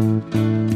Música